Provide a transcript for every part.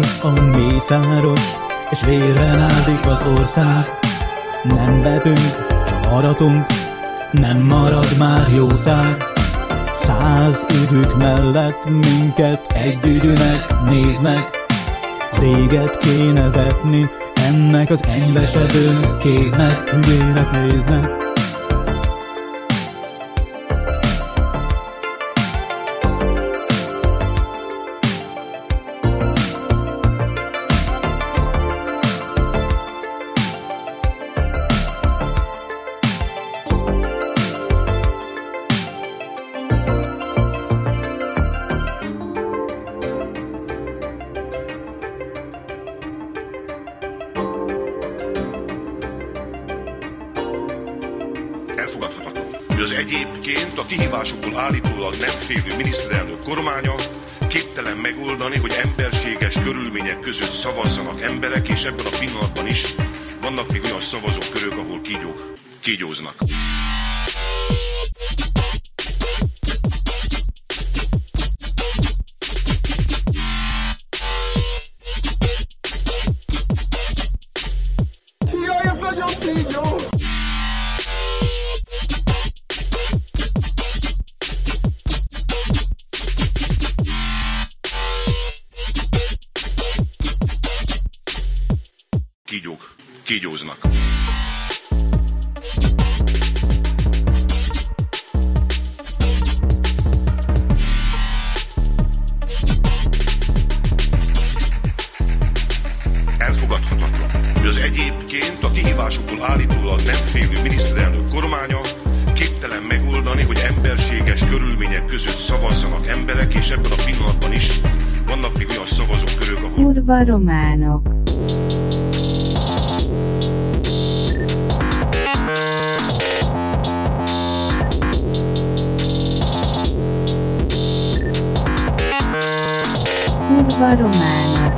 csoki, a mészáros, és vérre názik az ország. Nem vetünk, csak aratunk, nem marad már jószág. Száz üdük mellett minket egy üdűnek néznek. Véget kéne vetni ennek az enyvesedő kéznek, hülyének néznek. Az egyébként a kihívásokból állítólag nem félő miniszterelnök kormánya képtelen megoldani, hogy emberséges körülmények között szavazzanak emberek, és ebben a pillanatban is vannak még olyan szavazókörök, ahol kígyók, kígyóznak. Kígyók, kígyóznak. Elfogadhatatlan, hogy az egyébként a kihívásokból állítólag nem félő miniszterelnök kormánya képtelen megoldani, hogy emberséges körülmények között szavazzanak emberek, és ebben a pillanatban is vannak még olyan szavazókörök, ahol Kurva románok. Kurva románok.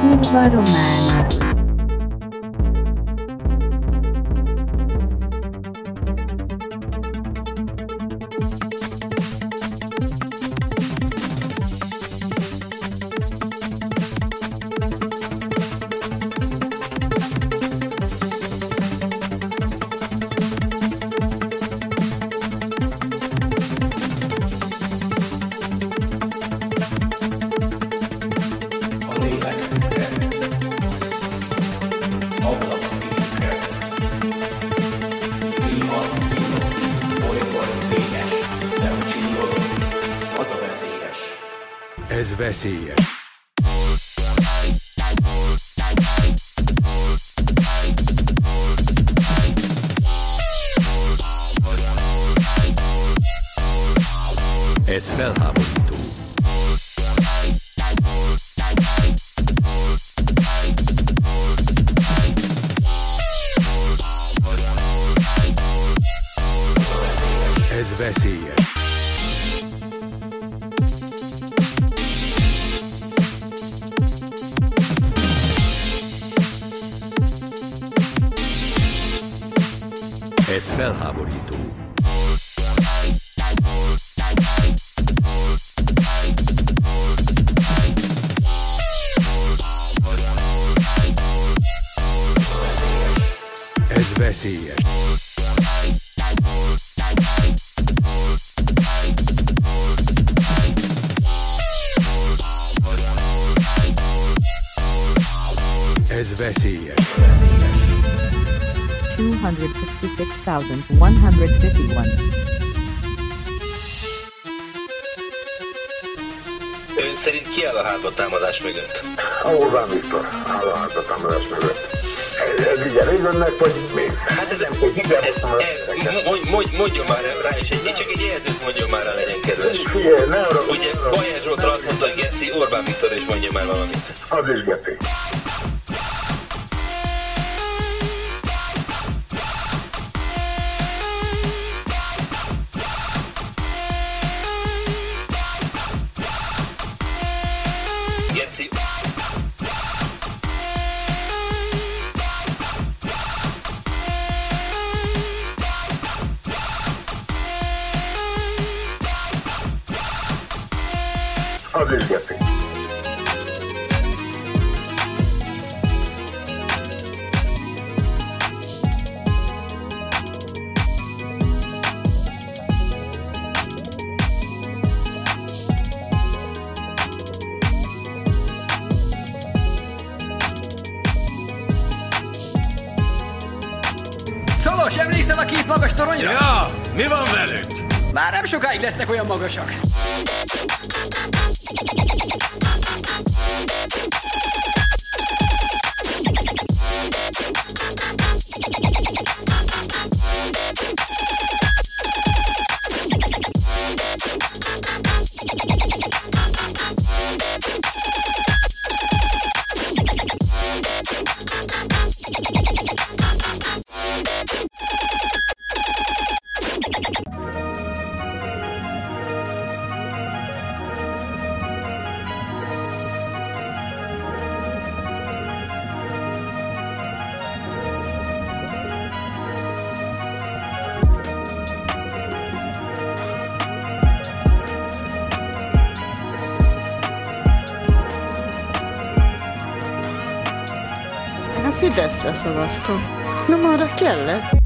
Kurva románok. Ez veszélyes. Ez felháborító. Ez veszélyes. Ez felháborító. Ez veszélyes. Ez veszélyes. 256,151. Ön szerint ki áll a hátba támadás mögött? Orbán Viktor áll a házatámadás mögött. Ez, ez ugye önnek, vagy még? Hát ez, Nem, hogy higgel, ez, hogy ez mondj, mondj, mondjon már rá is egy, csak egy jelzőt mondjon már rá, legyen kedves. Figyelj, ne arra, Ugye Bajás Zsoltra azt mondta, hogy Geci, Orbán Viktor is mondja már valamit. Az is. Geci. Az üzgeti. Szolos, emlékszel a két magas toronyra? Ja, mi van velük? Már nem sokáig lesznek olyan magasak. Fideszre szavaztam. Nem arra kellett?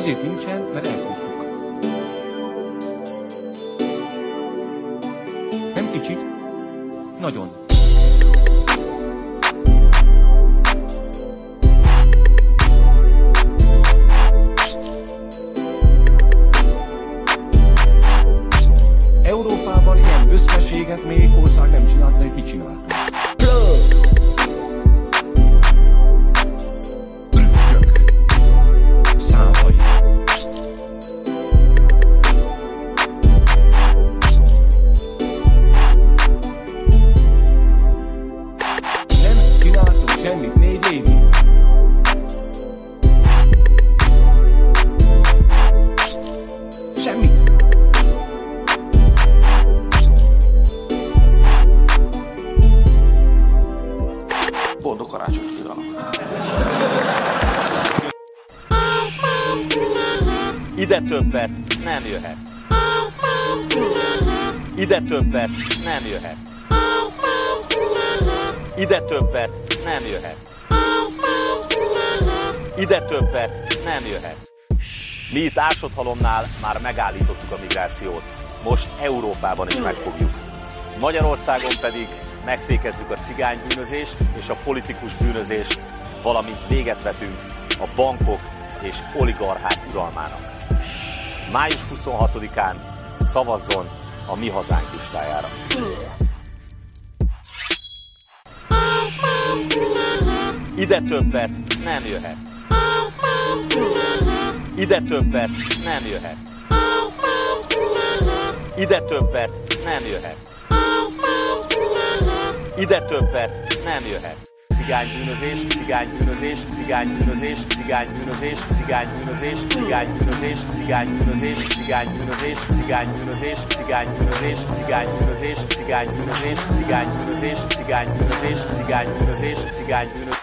Azért nincsen, mert elkúrtuk. Nem kicsit, nagyon. Európában ilyen összességet még többet nem jöhet. Ide többet nem jöhet. Ide többet nem jöhet. Ide többet nem jöhet. Mi itt Ásodhalomnál már megállítottuk a migrációt. Most Európában is megfogjuk. Magyarországon pedig megfékezzük a cigánybűnözést és a politikus bűnözést, valamint véget vetünk a bankok és oligarchák uralmának. Május 26-án szavazzon a Mi Hazánk listájára. Ide többet nem jöhet. Ide többet nem jöhet. Ide többet nem jöhet. Ide többet nem jöhet. Zigein, Hühnerseesch, Zigein, Hühnerseesch, Zigein, Hühnerseesch, Zigein, Hühnerseesch, Zigein, Hühnerseesch, Zigein, Hühnerseesch, Zigein, Hühnerseesch, Zigein, Hühnerseesch, Zigein, Hühnerseesch, Zigein, Hühnerseesch, Zigein, Hühnerseesch, Zigein, Hühnerseesch, Zigein, Hühnerseesch, Zigein, Hühnerseesch, Zigein, Hühnerseesch, Zigein, Hühnerseesch, Zigein, Hühnerseesch,